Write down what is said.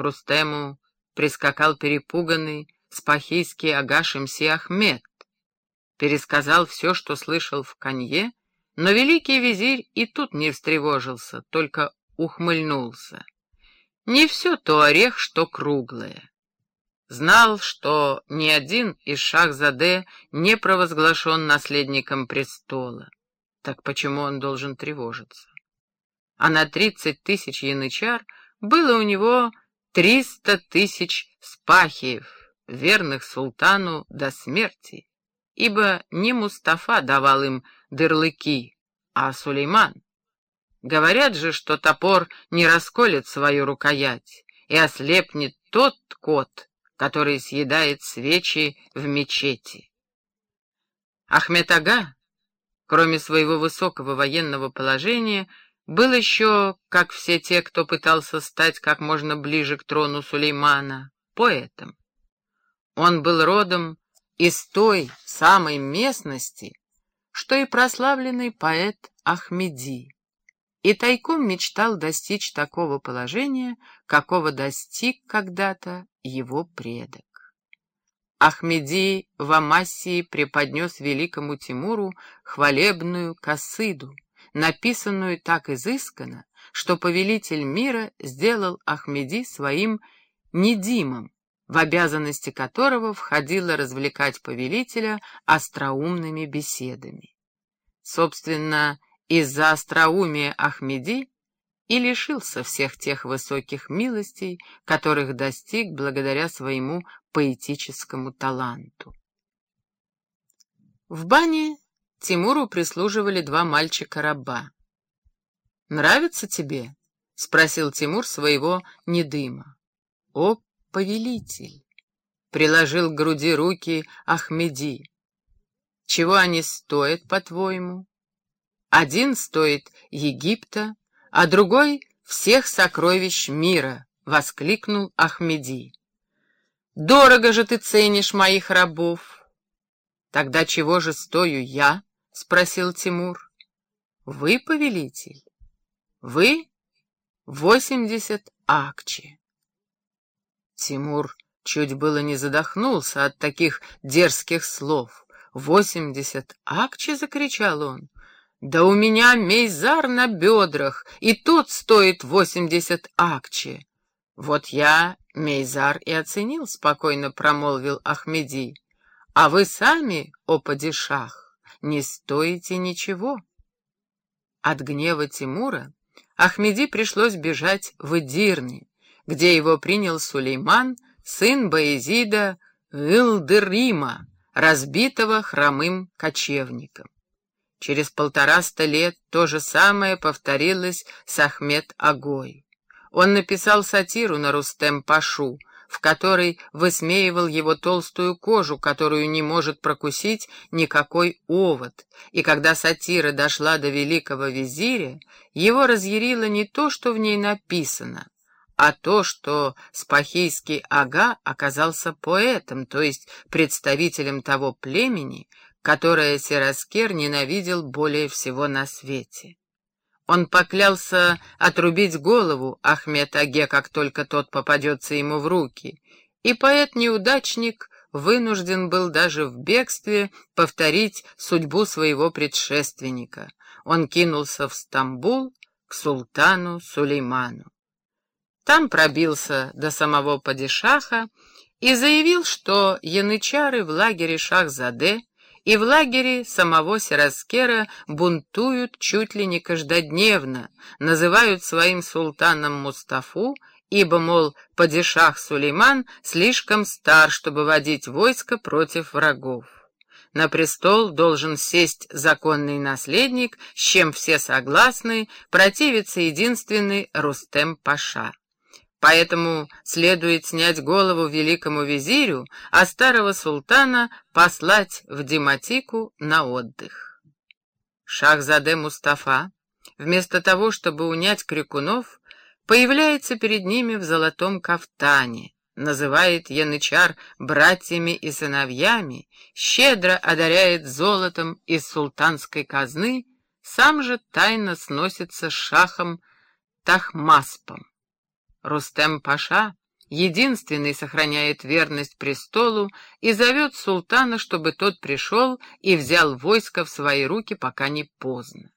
К Рустему прискакал перепуганный спахийский ага Шемси Ахмед, пересказал все, что слышал в конье, но великий визирь и тут не встревожился, только ухмыльнулся. Не все то орех, что круглое. Знал, что ни один из Шахзаде не провозглашен наследником престола. Так почему он должен тревожиться? А на тридцать тысяч янычар было у него триста тысяч спахиев, верных султану до смерти, ибо не Мустафа давал им дырлыки, а Сулейман. Говорят же, что топор не расколет свою рукоять, и ослепнет тот кот, который съедает свечи в мечети. Ахмед Ага, кроме своего высокого военного положения, был еще, как все те, кто пытался стать как можно ближе к трону Сулеймана, поэтом. Он был родом из той самой местности, что и прославленный поэт Ахмеди, и тайком мечтал достичь такого положения, какого достиг когда-то его предок. Ахмеди в Амассии преподнес великому Тимуру хвалебную косыду, написанную так изысканно, что повелитель мира сделал Ахмеди своим недимом, в обязанности которого входило развлекать повелителя остроумными беседами. Собственно, из-за остроумия Ахмеди и лишился всех тех высоких милостей, которых достиг благодаря своему поэтическому таланту. В бане Тимуру прислуживали два мальчика-раба. «Нравится тебе?» — спросил Тимур своего недыма. «О, повелитель!» — приложил к груди руки Ахмеди. «Чего они стоят, по-твоему?» Один стоит Египта, а другой — всех сокровищ мира, — воскликнул Ахмеди. Дорого же ты ценишь моих рабов. Тогда чего же стою я? — спросил Тимур. Вы, повелитель? Вы? Восемьдесят акчи. Тимур чуть было не задохнулся от таких дерзких слов. «Восемьдесят акчи!» — закричал он. Да у меня мейзар на бедрах, и тот стоит восемьдесят акчи. Вот я мейзар и оценил, спокойно промолвил Ахмеди. А вы сами, о падишах, не стоите ничего. От гнева Тимура Ахмеди пришлось бежать в Эдирни, где его принял Сулейман, сын Баезида Илдерима, разбитого хромым кочевником. Через полтораста лет то же самое повторилось с Ахмед Агой. Он написал сатиру на Рустем-Пашу, в которой высмеивал его толстую кожу, которую не может прокусить никакой овод, и когда сатира дошла до великого визиря, его разъярило не то, что в ней написано, а то, что Спахийский ага оказался поэтом, то есть представителем того племени, которое Сираскер ненавидел более всего на свете. Он поклялся отрубить голову Ахмед-Аге, как только тот попадется ему в руки, и поэт-неудачник вынужден был даже в бегстве повторить судьбу своего предшественника. Он кинулся в Стамбул к султану Сулейману. Там пробился до самого падишаха и заявил, что янычары в лагере Шахзаде и в лагере самого Сираскера бунтуют чуть ли не каждодневно, называют своим султаном Мустафу, ибо, мол, падишах Сулейман слишком стар, чтобы водить войско против врагов. На престол должен сесть законный наследник, с чем все согласны, противится единственный Рустем-Паша. Поэтому следует снять голову великому визирю, а старого султана послать в Диматику на отдых. Шахзаде Мустафа, вместо того, чтобы унять крикунов, появляется перед ними в золотом кафтане, называет янычар братьями и сыновьями, щедро одаряет золотом из султанской казны, сам же тайно сносится с шахом Тахмаспом. Рустем-паша единственный сохраняет верность престолу и зовет султана, чтобы тот пришел и взял войско в свои руки, пока не поздно.